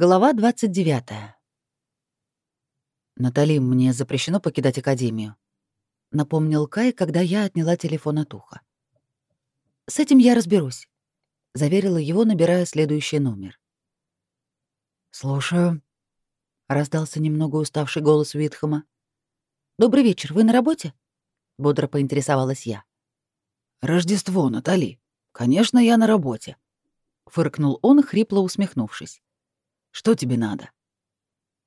Глава 29. «Натали, мне запрещено покидать Академию», — напомнил Кай, когда я отняла телефон от уха. «С этим я разберусь», — заверила его, набирая следующий номер. «Слушаю», — раздался немного уставший голос Витхама. «Добрый вечер, вы на работе?» — бодро поинтересовалась я. «Рождество, Натали. Конечно, я на работе», — фыркнул он, хрипло усмехнувшись. «Что тебе надо?»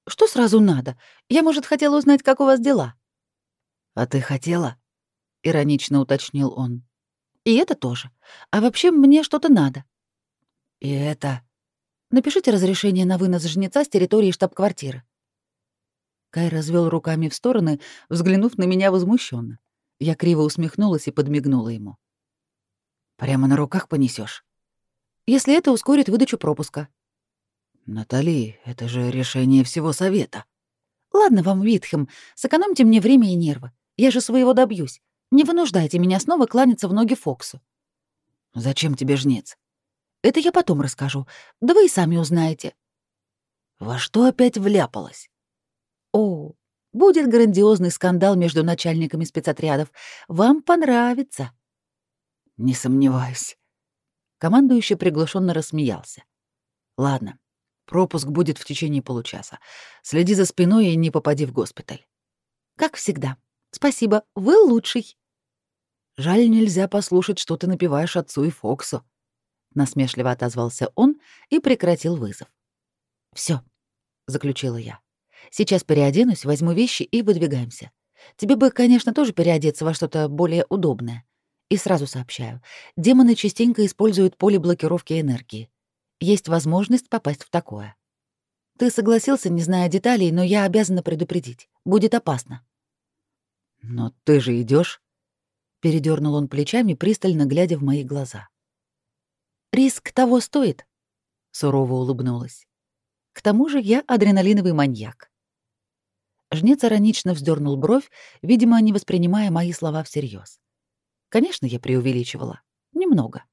«Что сразу надо? Я, может, хотела узнать, как у вас дела?» «А ты хотела?» — иронично уточнил он. «И это тоже. А вообще мне что-то надо». «И это?» Напишите разрешение на вынос жнеца с территории штаб-квартиры. Кай развел руками в стороны, взглянув на меня возмущенно. Я криво усмехнулась и подмигнула ему. Прямо на руках понесешь. Если это ускорит выдачу пропуска. Натали, это же решение всего совета. Ладно вам, Витхем, сэкономьте мне время и нервы. Я же своего добьюсь. Не вынуждайте меня снова кланяться в ноги Фоксу. Зачем тебе жнец? Это я потом расскажу. Да вы и сами узнаете. Во что опять вляпалась? О, будет грандиозный скандал между начальниками спецотрядов. Вам понравится. Не сомневаюсь. Командующий приглушенно рассмеялся. Ладно, пропуск будет в течение получаса. Следи за спиной и не попади в госпиталь. Как всегда. Спасибо, вы лучший. Жаль, нельзя послушать, что ты напиваешь отцу и Фоксу насмешливо отозвался он и прекратил вызов. Все, заключила я. Сейчас переоденусь, возьму вещи и выдвигаемся. Тебе бы, конечно, тоже переодеться во что-то более удобное. И сразу сообщаю, демоны частенько используют поле блокировки энергии. Есть возможность попасть в такое. Ты согласился, не зная деталей, но я обязана предупредить. Будет опасно. Но ты же идешь? Передернул он плечами, пристально глядя в мои глаза. Риск того стоит, сурово улыбнулась. К тому же я адреналиновый маньяк. Жнец иронично вздернул бровь, видимо, не воспринимая мои слова всерьез. Конечно, я преувеличивала. Немного.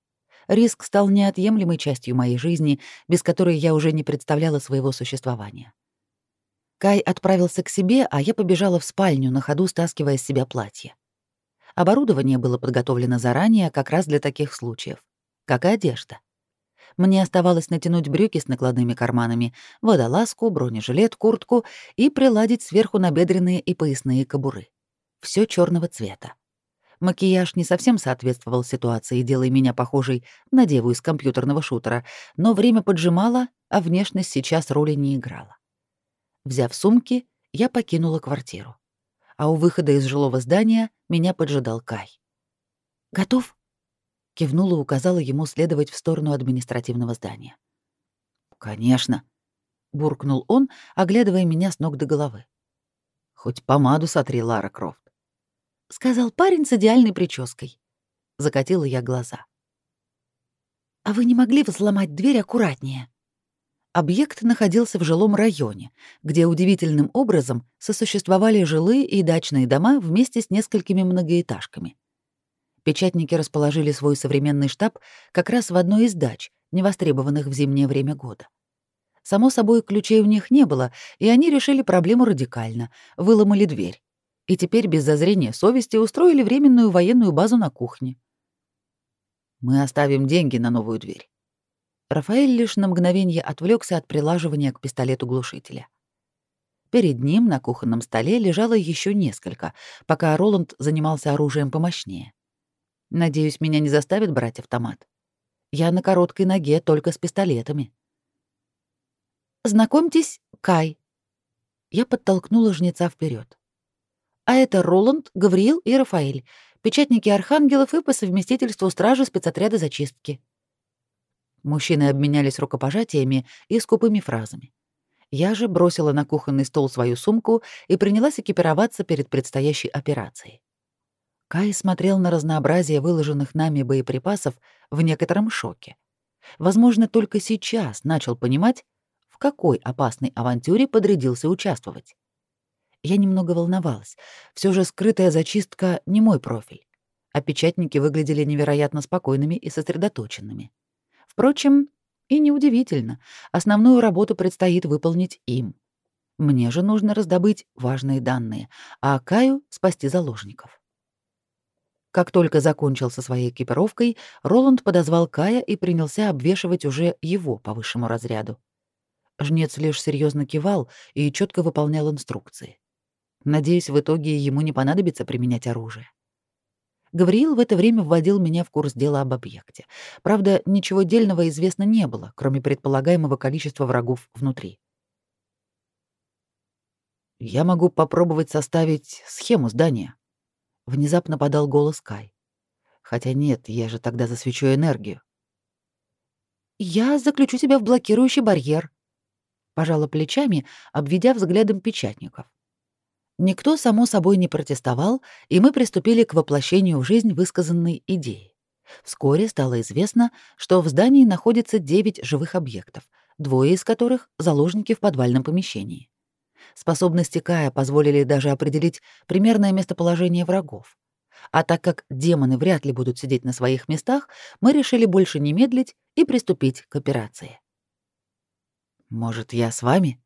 Риск стал неотъемлемой частью моей жизни, без которой я уже не представляла своего существования. Кай отправился к себе, а я побежала в спальню, на ходу стаскивая с себя платье. Оборудование было подготовлено заранее, как раз для таких случаев как и одежда. Мне оставалось натянуть брюки с накладными карманами, водолазку, бронежилет, куртку и приладить сверху набедренные и поясные кобуры. Все черного цвета. Макияж не совсем соответствовал ситуации, делая меня похожей на деву из компьютерного шутера, но время поджимало, а внешность сейчас роли не играла. Взяв сумки, я покинула квартиру. А у выхода из жилого здания меня поджидал Кай. «Готов?» кивнула и указала ему следовать в сторону административного здания. «Конечно», — буркнул он, оглядывая меня с ног до головы. «Хоть помаду сотри, Лара Крофт», — сказал парень с идеальной прической. Закатила я глаза. «А вы не могли взломать дверь аккуратнее?» Объект находился в жилом районе, где удивительным образом сосуществовали жилые и дачные дома вместе с несколькими многоэтажками. Печатники расположили свой современный штаб как раз в одной из дач, невостребованных в зимнее время года. Само собой, ключей у них не было, и они решили проблему радикально, выломали дверь. И теперь без зазрения совести устроили временную военную базу на кухне. Мы оставим деньги на новую дверь. Рафаэль лишь на мгновение отвлекся от прилаживания к пистолету глушителя. Перед ним на кухонном столе лежало еще несколько, пока Роланд занимался оружием помощнее. Надеюсь, меня не заставят брать автомат. Я на короткой ноге только с пистолетами. Знакомьтесь, Кай. Я подтолкнула жнеца вперед. А это Роланд, Гавриил и Рафаэль, печатники архангелов и по совместительству стражи спецотряда зачистки. Мужчины обменялись рукопожатиями и скупыми фразами. Я же бросила на кухонный стол свою сумку и принялась экипироваться перед предстоящей операцией. Кай смотрел на разнообразие выложенных нами боеприпасов в некотором шоке. Возможно, только сейчас начал понимать, в какой опасной авантюре подрядился участвовать. Я немного волновалась. Все же скрытая зачистка — не мой профиль. А печатники выглядели невероятно спокойными и сосредоточенными. Впрочем, И неудивительно, основную работу предстоит выполнить им. Мне же нужно раздобыть важные данные, а Каю — спасти заложников. Как только закончил со своей экипировкой, Роланд подозвал Кая и принялся обвешивать уже его по высшему разряду. Жнец лишь серьезно кивал и четко выполнял инструкции. Надеюсь, в итоге ему не понадобится применять оружие. Гавриил в это время вводил меня в курс дела об объекте. Правда, ничего дельного известно не было, кроме предполагаемого количества врагов внутри. «Я могу попробовать составить схему здания», — внезапно подал голос Кай. «Хотя нет, я же тогда засвечу энергию». «Я заключу тебя в блокирующий барьер», — пожала плечами, обведя взглядом печатников. Никто, само собой, не протестовал, и мы приступили к воплощению в жизнь высказанной идеи. Вскоре стало известно, что в здании находится девять живых объектов, двое из которых — заложники в подвальном помещении. Способности Кая позволили даже определить примерное местоположение врагов. А так как демоны вряд ли будут сидеть на своих местах, мы решили больше не медлить и приступить к операции. «Может, я с вами?»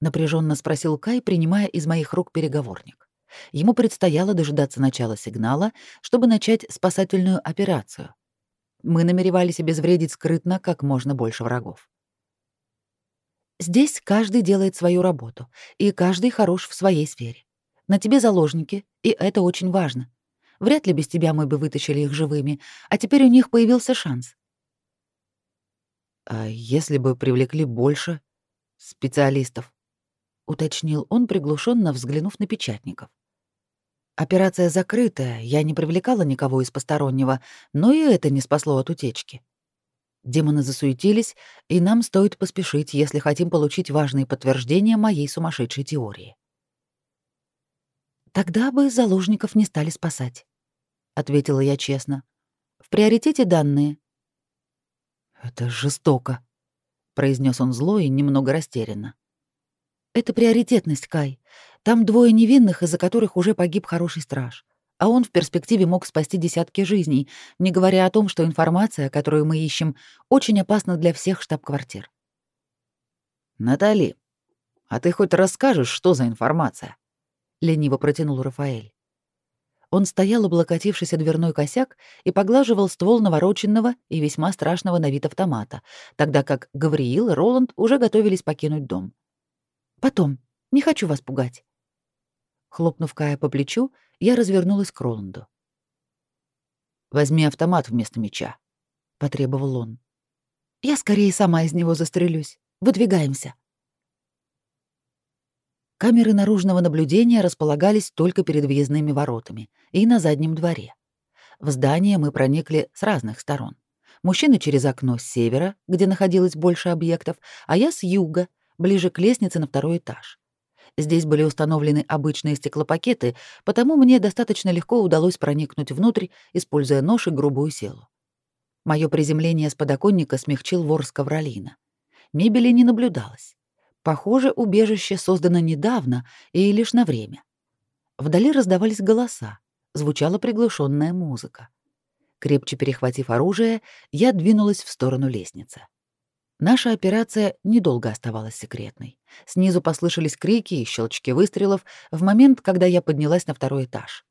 Напряженно спросил Кай, принимая из моих рук переговорник. Ему предстояло дожидаться начала сигнала, чтобы начать спасательную операцию. Мы намеревались обезвредить скрытно как можно больше врагов. Здесь каждый делает свою работу, и каждый хорош в своей сфере. На тебе заложники, и это очень важно. Вряд ли без тебя мы бы вытащили их живыми, а теперь у них появился шанс. А если бы привлекли больше специалистов? Уточнил он, приглушенно взглянув на печатников. Операция закрытая, я не привлекала никого из постороннего, но и это не спасло от утечки. Демоны засуетились, и нам стоит поспешить, если хотим получить важные подтверждения моей сумасшедшей теории. Тогда бы заложников не стали спасать, ответила я честно. В приоритете данные. Это жестоко, произнес он зло и немного растерянно. Это приоритетность, Кай. Там двое невинных, из-за которых уже погиб хороший страж. А он в перспективе мог спасти десятки жизней, не говоря о том, что информация, которую мы ищем, очень опасна для всех штаб-квартир. «Натали, а ты хоть расскажешь, что за информация?» — лениво протянул Рафаэль. Он стоял, облокотившись о дверной косяк, и поглаживал ствол навороченного и весьма страшного на вид автомата, тогда как Гавриил и Роланд уже готовились покинуть дом. Потом. Не хочу вас пугать. Хлопнув Кая по плечу, я развернулась к Роланду. «Возьми автомат вместо меча», — потребовал он. «Я скорее сама из него застрелюсь. Выдвигаемся». Камеры наружного наблюдения располагались только перед въездными воротами и на заднем дворе. В здание мы проникли с разных сторон. Мужчины через окно с севера, где находилось больше объектов, а я с юга, ближе к лестнице на второй этаж. Здесь были установлены обычные стеклопакеты, потому мне достаточно легко удалось проникнуть внутрь, используя нож и грубую силу. Мое приземление с подоконника смягчил вор с ковролина. Мебели не наблюдалось. Похоже, убежище создано недавно и лишь на время. Вдали раздавались голоса, звучала приглушенная музыка. Крепче перехватив оружие, я двинулась в сторону лестницы. Наша операция недолго оставалась секретной. Снизу послышались крики и щелчки выстрелов в момент, когда я поднялась на второй этаж.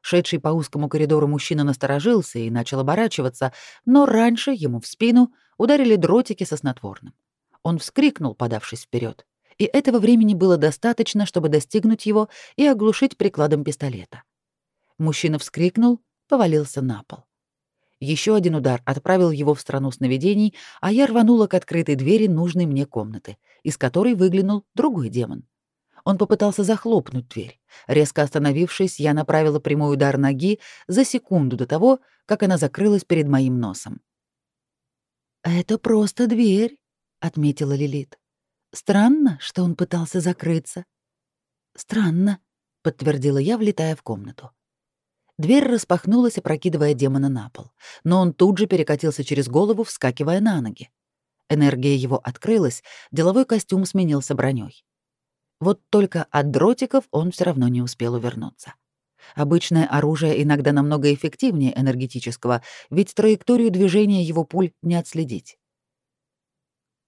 Шедший по узкому коридору мужчина насторожился и начал оборачиваться, но раньше ему в спину ударили дротики со снотворным. Он вскрикнул, подавшись вперед, и этого времени было достаточно, чтобы достигнуть его и оглушить прикладом пистолета. Мужчина вскрикнул, повалился на пол. Еще один удар отправил его в страну сновидений, а я рванула к открытой двери нужной мне комнаты, из которой выглянул другой демон. Он попытался захлопнуть дверь. Резко остановившись, я направила прямой удар ноги за секунду до того, как она закрылась перед моим носом. «Это просто дверь», — отметила Лилит. «Странно, что он пытался закрыться». «Странно», — подтвердила я, влетая в комнату. Дверь распахнулась, опрокидывая демона на пол, но он тут же перекатился через голову, вскакивая на ноги. Энергия его открылась, деловой костюм сменился броней. Вот только от дротиков он все равно не успел увернуться. Обычное оружие иногда намного эффективнее энергетического, ведь траекторию движения его пуль не отследить.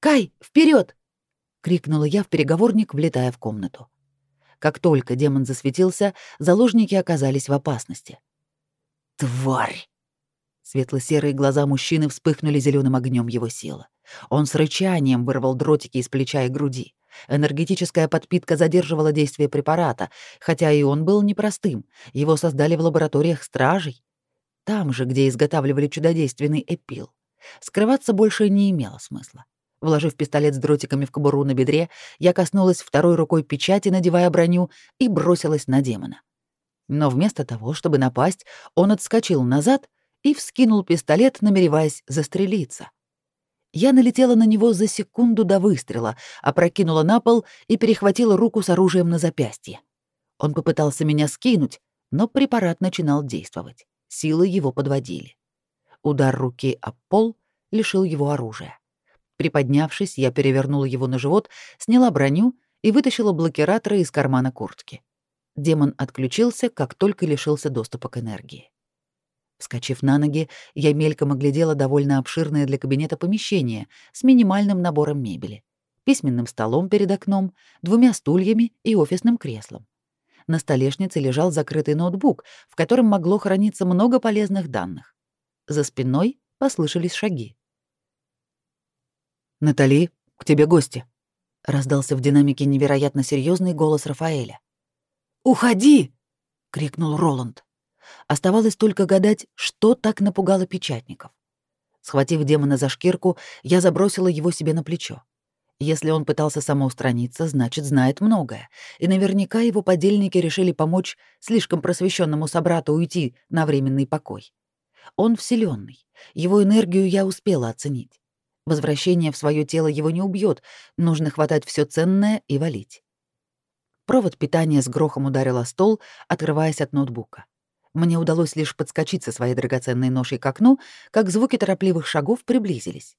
Кай, вперед! крикнула я в переговорник, влетая в комнату. Как только демон засветился, заложники оказались в опасности. «Тварь!» Светло-серые глаза мужчины вспыхнули зеленым огнем его силы. Он с рычанием вырвал дротики из плеча и груди. Энергетическая подпитка задерживала действие препарата, хотя и он был непростым. Его создали в лабораториях стражей. Там же, где изготавливали чудодейственный эпил. Скрываться больше не имело смысла. Вложив пистолет с дротиками в кобуру на бедре, я коснулась второй рукой печати, надевая броню, и бросилась на демона. Но вместо того, чтобы напасть, он отскочил назад и вскинул пистолет, намереваясь застрелиться. Я налетела на него за секунду до выстрела, опрокинула на пол и перехватила руку с оружием на запястье. Он попытался меня скинуть, но препарат начинал действовать. Силы его подводили. Удар руки об пол лишил его оружия. Приподнявшись, я перевернула его на живот, сняла броню и вытащила блокираторы из кармана куртки. Демон отключился, как только лишился доступа к энергии. Вскочив на ноги, я мельком оглядела довольно обширное для кабинета помещение с минимальным набором мебели, письменным столом перед окном, двумя стульями и офисным креслом. На столешнице лежал закрытый ноутбук, в котором могло храниться много полезных данных. За спиной послышались шаги. «Натали, к тебе гости», — раздался в динамике невероятно серьезный голос Рафаэля. «Уходи!» — крикнул Роланд. Оставалось только гадать, что так напугало печатников. Схватив демона за шкирку, я забросила его себе на плечо. Если он пытался самоустраниться, значит, знает многое, и наверняка его подельники решили помочь слишком просвещенному собрату уйти на временный покой. Он вселенный, его энергию я успела оценить. Возвращение в свое тело его не убьет, нужно хватать все ценное и валить. Провод питания с грохом ударил о стол, отрываясь от ноутбука. Мне удалось лишь подскочить со своей драгоценной ношей к окну, как звуки торопливых шагов приблизились.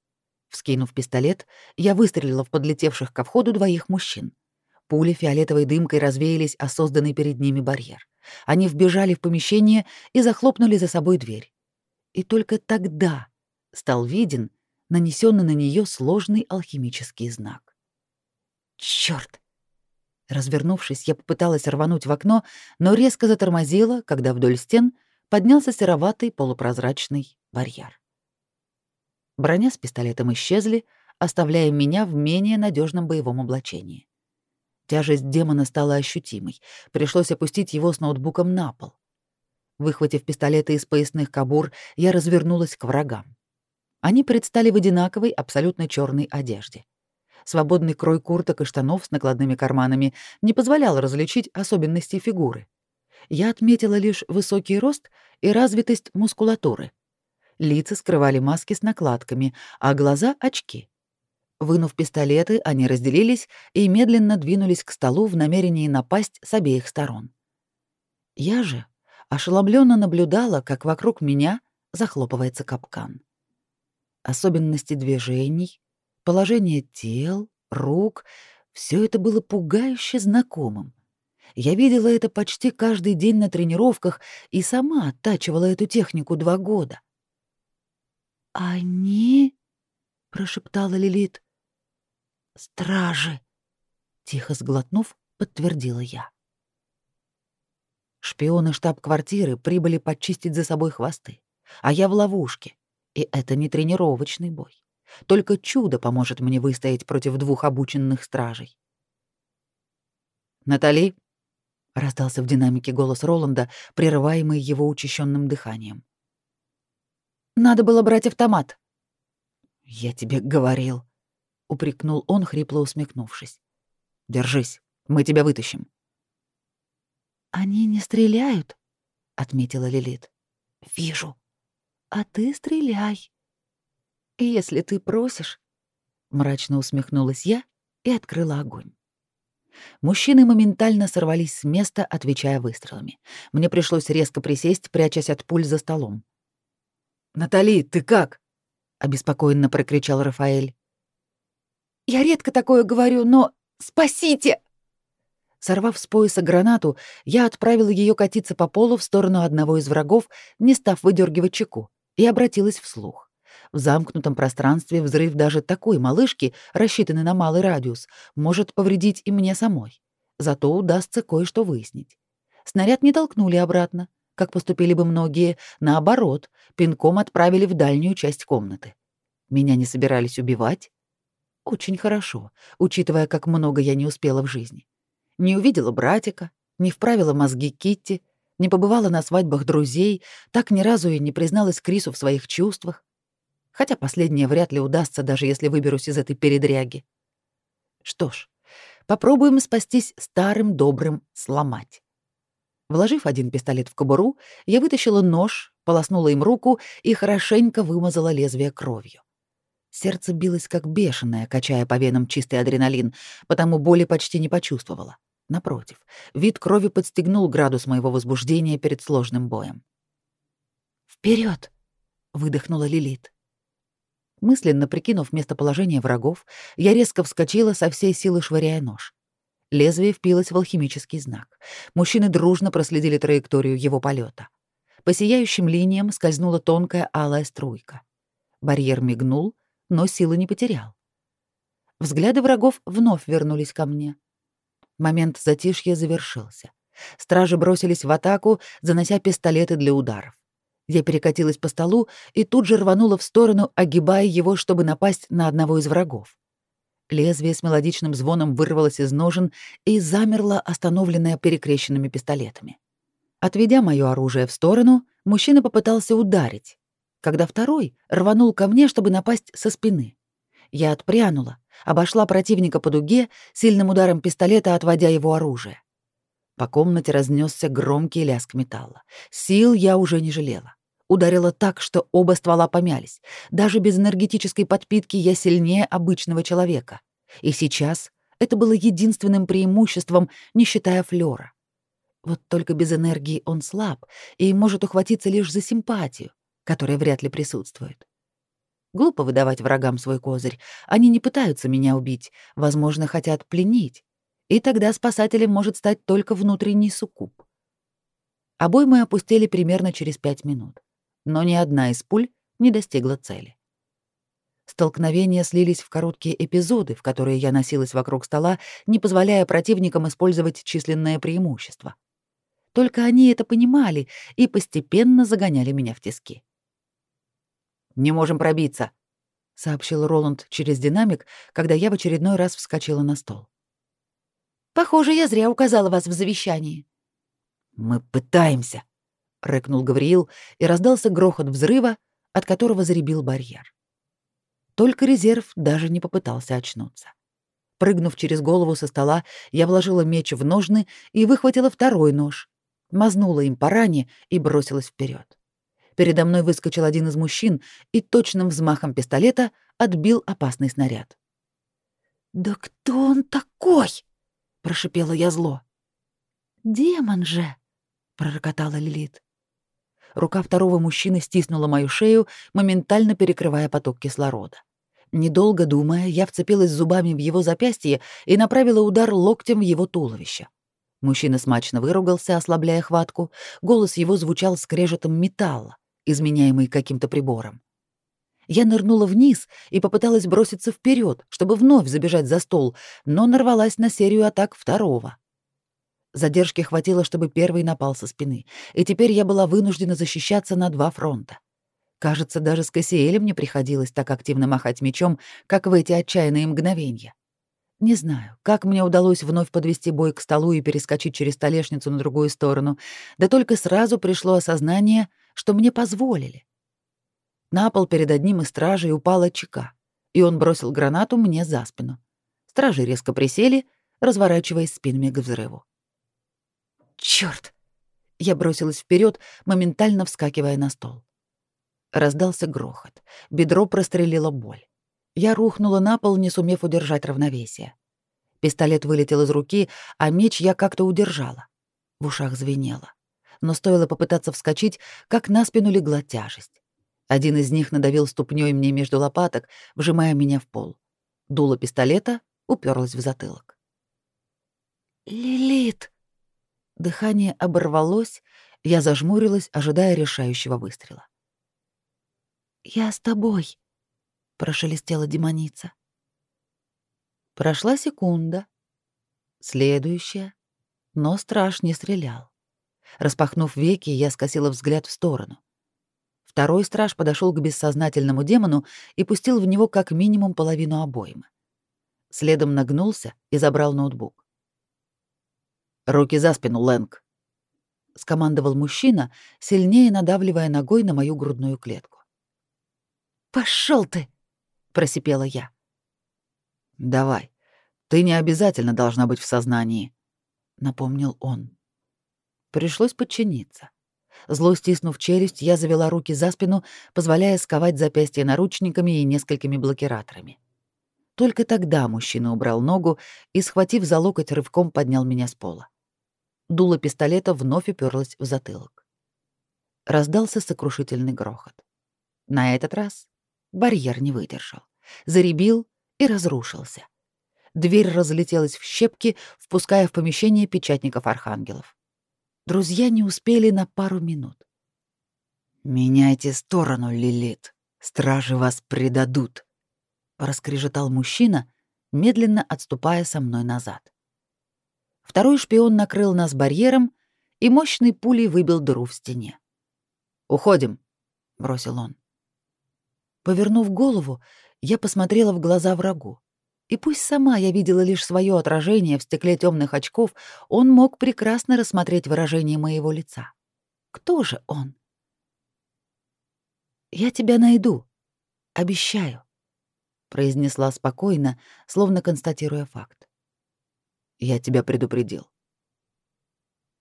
Вскинув пистолет, я выстрелила в подлетевших ко входу двоих мужчин. Пули фиолетовой дымкой развеялись о созданный перед ними барьер. Они вбежали в помещение и захлопнули за собой дверь. И только тогда стал виден нанесенный на нее сложный алхимический знак. Черт! Развернувшись, я попыталась рвануть в окно, но резко затормозила, когда вдоль стен поднялся сероватый полупрозрачный барьер. Броня с пистолетом исчезли, оставляя меня в менее надежном боевом облачении. Тяжесть демона стала ощутимой. Пришлось опустить его с ноутбуком на пол. Выхватив пистолеты из поясных кобур, я развернулась к врагам. Они предстали в одинаковой, абсолютно черной одежде. Свободный крой курток и штанов с накладными карманами не позволял различить особенности фигуры. Я отметила лишь высокий рост и развитость мускулатуры. Лица скрывали маски с накладками, а глаза — очки. Вынув пистолеты, они разделились и медленно двинулись к столу в намерении напасть с обеих сторон. Я же ошеломленно наблюдала, как вокруг меня захлопывается капкан особенности движений, положение тел, рук — все это было пугающе знакомым. Я видела это почти каждый день на тренировках и сама оттачивала эту технику два года. «Они?» — прошептала Лилит. «Стражи!» — тихо сглотнув, подтвердила я. Шпионы штаб-квартиры прибыли подчистить за собой хвосты, а я в ловушке. И это не тренировочный бой. Только чудо поможет мне выстоять против двух обученных стражей. «Натали!» — раздался в динамике голос Роланда, прерываемый его учащенным дыханием. «Надо было брать автомат». «Я тебе говорил», — упрекнул он, хрипло усмехнувшись. «Держись, мы тебя вытащим». «Они не стреляют», — отметила Лилит. «Вижу», а ты стреляй. Если ты просишь, мрачно усмехнулась я и открыла огонь. Мужчины моментально сорвались с места, отвечая выстрелами. Мне пришлось резко присесть, прячась от пуль за столом. «Натали, ты как?» — обеспокоенно прокричал Рафаэль. «Я редко такое говорю, но спасите!» Сорвав с пояса гранату, я отправила ее катиться по полу в сторону одного из врагов, не став выдергивать чеку и обратилась вслух. В замкнутом пространстве взрыв даже такой малышки, рассчитанный на малый радиус, может повредить и мне самой. Зато удастся кое-что выяснить. Снаряд не толкнули обратно, как поступили бы многие, наоборот, пинком отправили в дальнюю часть комнаты. Меня не собирались убивать. Очень хорошо, учитывая, как много я не успела в жизни. Не увидела братика, не вправила мозги Китти, не побывала на свадьбах друзей, так ни разу и не призналась Крису в своих чувствах. Хотя последнее вряд ли удастся, даже если выберусь из этой передряги. Что ж, попробуем спастись старым добрым сломать. Вложив один пистолет в кобуру, я вытащила нож, полоснула им руку и хорошенько вымазала лезвие кровью. Сердце билось как бешеное, качая по венам чистый адреналин, потому боли почти не почувствовала. Напротив, вид крови подстегнул градус моего возбуждения перед сложным боем. Вперед! выдохнула Лилит. Мысленно прикинув местоположение врагов, я резко вскочила со всей силы, швыряя нож. Лезвие впилось в алхимический знак. Мужчины дружно проследили траекторию его полета. По сияющим линиям скользнула тонкая алая струйка. Барьер мигнул, но силы не потерял. Взгляды врагов вновь вернулись ко мне. Момент затишья завершился. Стражи бросились в атаку, занося пистолеты для ударов. Я перекатилась по столу и тут же рванула в сторону, огибая его, чтобы напасть на одного из врагов. Лезвие с мелодичным звоном вырвалось из ножен и замерло, остановленное перекрещенными пистолетами. Отведя моё оружие в сторону, мужчина попытался ударить, когда второй рванул ко мне, чтобы напасть со спины. Я отпрянула, обошла противника по дуге, сильным ударом пистолета отводя его оружие. По комнате разнесся громкий лязг металла. Сил я уже не жалела. Ударила так, что оба ствола помялись. Даже без энергетической подпитки я сильнее обычного человека. И сейчас это было единственным преимуществом, не считая флёра. Вот только без энергии он слаб и может ухватиться лишь за симпатию, которая вряд ли присутствует. Глупо выдавать врагам свой козырь. Они не пытаются меня убить, возможно, хотят пленить. И тогда спасателем может стать только внутренний суккуб. Обоймы опустили примерно через пять минут но ни одна из пуль не достигла цели. Столкновения слились в короткие эпизоды, в которые я носилась вокруг стола, не позволяя противникам использовать численное преимущество. Только они это понимали и постепенно загоняли меня в тиски. «Не можем пробиться», — сообщил Роланд через динамик, когда я в очередной раз вскочила на стол. «Похоже, я зря указала вас в завещании». «Мы пытаемся», — рыкнул Гавриил, и раздался грохот взрыва, от которого заребил барьер. Только резерв даже не попытался очнуться. Прыгнув через голову со стола, я вложила меч в ножны и выхватила второй нож, мазнула им по ране и бросилась вперед. Передо мной выскочил один из мужчин и точным взмахом пистолета отбил опасный снаряд. «Да кто он такой?» — прошипела я зло. «Демон же!» — пророкотала Лилит. Рука второго мужчины стиснула мою шею, моментально перекрывая поток кислорода. Недолго думая, я вцепилась зубами в его запястье и направила удар локтем в его туловище. Мужчина смачно выругался, ослабляя хватку. Голос его звучал скрежетом металла, изменяемый каким-то прибором. Я нырнула вниз и попыталась броситься вперед, чтобы вновь забежать за стол, но нарвалась на серию атак второго. Задержки хватило, чтобы первый напал со спины, и теперь я была вынуждена защищаться на два фронта. Кажется, даже с Кассиэлем не приходилось так активно махать мечом, как в эти отчаянные мгновения. Не знаю, как мне удалось вновь подвести бой к столу и перескочить через столешницу на другую сторону, да только сразу пришло осознание, что мне позволили. На пол перед одним из стражей упала чека, и он бросил гранату мне за спину. Стражи резко присели, разворачиваясь спинами к взрыву. Черт! Я бросилась вперед, моментально вскакивая на стол. Раздался грохот. Бедро прострелило боль. Я рухнула на пол, не сумев удержать равновесие. Пистолет вылетел из руки, а меч я как-то удержала. В ушах звенело. Но стоило попытаться вскочить, как на спину легла тяжесть. Один из них надавил ступней мне между лопаток, вжимая меня в пол. Дуло пистолета уперлось в затылок. «Лилит!» Дыхание оборвалось, я зажмурилась, ожидая решающего выстрела. «Я с тобой», — прошелестела демоница. Прошла секунда. Следующая. Но страж не стрелял. Распахнув веки, я скосила взгляд в сторону. Второй страж подошел к бессознательному демону и пустил в него как минимум половину обоймы. Следом нагнулся и забрал ноутбук. «Руки за спину, Лэнг!» — скомандовал мужчина, сильнее надавливая ногой на мою грудную клетку. «Пошел ты!» — просипела я. «Давай. Ты не обязательно должна быть в сознании», — напомнил он. Пришлось подчиниться. Зло стиснув челюсть, я завела руки за спину, позволяя сковать запястья наручниками и несколькими блокираторами. Только тогда мужчина убрал ногу и, схватив за локоть, рывком поднял меня с пола. Дуло пистолета вновь уперлось в затылок. Раздался сокрушительный грохот. На этот раз барьер не выдержал. Заребил и разрушился. Дверь разлетелась в щепки, впуская в помещение печатников архангелов. Друзья не успели на пару минут. «Меняйте сторону, Лилит. Стражи вас предадут», — проскрежетал мужчина, медленно отступая со мной назад. Второй шпион накрыл нас барьером и мощной пулей выбил дыру в стене. «Уходим», — бросил он. Повернув голову, я посмотрела в глаза врагу. И пусть сама я видела лишь свое отражение в стекле темных очков, он мог прекрасно рассмотреть выражение моего лица. Кто же он? «Я тебя найду. Обещаю», — произнесла спокойно, словно констатируя факт. «Я тебя предупредил».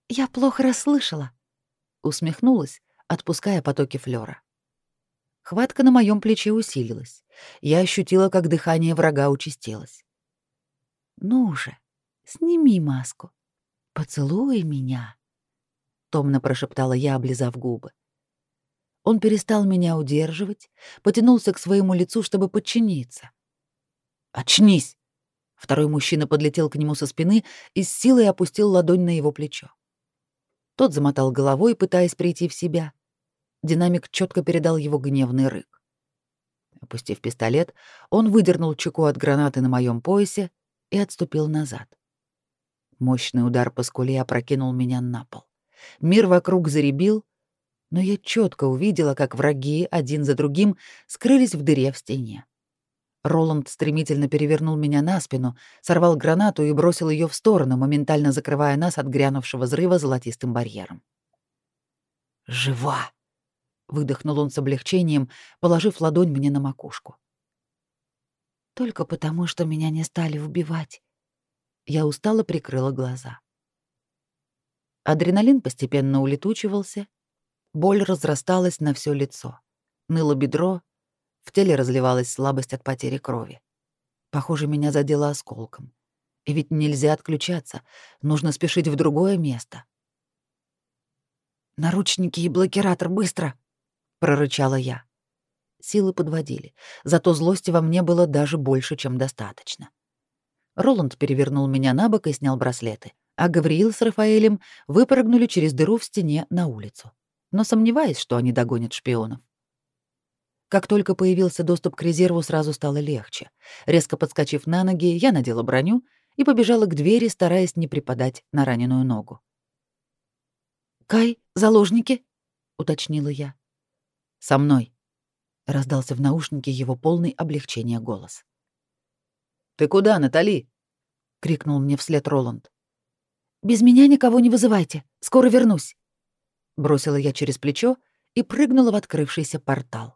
«Я плохо расслышала», — усмехнулась, отпуская потоки флёра. Хватка на моем плече усилилась. Я ощутила, как дыхание врага участилось. «Ну же, сними маску. Поцелуй меня», — томно прошептала я, облизав губы. Он перестал меня удерживать, потянулся к своему лицу, чтобы подчиниться. «Очнись!» Второй мужчина подлетел к нему со спины и с силой опустил ладонь на его плечо. Тот замотал головой, пытаясь прийти в себя — Динамик четко передал его гневный рык. Опустив пистолет, он выдернул чеку от гранаты на моем поясе и отступил назад. Мощный удар по скуле опрокинул меня на пол. Мир вокруг заребил, но я четко увидела, как враги один за другим скрылись в дыре в стене. Роланд стремительно перевернул меня на спину, сорвал гранату и бросил ее в сторону, моментально закрывая нас от грянувшего взрыва золотистым барьером. «Жива!» Выдохнул он с облегчением, положив ладонь мне на макушку. Только потому, что меня не стали убивать. Я устало прикрыла глаза. Адреналин постепенно улетучивался, боль разрасталась на все лицо. Ныло бедро, в теле разливалась слабость от потери крови. Похоже, меня задело осколком. И ведь нельзя отключаться, нужно спешить в другое место. «Наручники и блокиратор, быстро!» — прорычала я. Силы подводили, зато злости во мне было даже больше, чем достаточно. Роланд перевернул меня на бок и снял браслеты, а Гавриил с Рафаэлем выпрыгнули через дыру в стене на улицу, но сомневаясь, что они догонят шпионов. Как только появился доступ к резерву, сразу стало легче. Резко подскочив на ноги, я надела броню и побежала к двери, стараясь не припадать на раненую ногу. «Кай, заложники?» — уточнила я. «Со мной», — раздался в наушнике его полный облегчения голос. «Ты куда, Натали?» — крикнул мне вслед Роланд. «Без меня никого не вызывайте, скоро вернусь», — бросила я через плечо и прыгнула в открывшийся портал.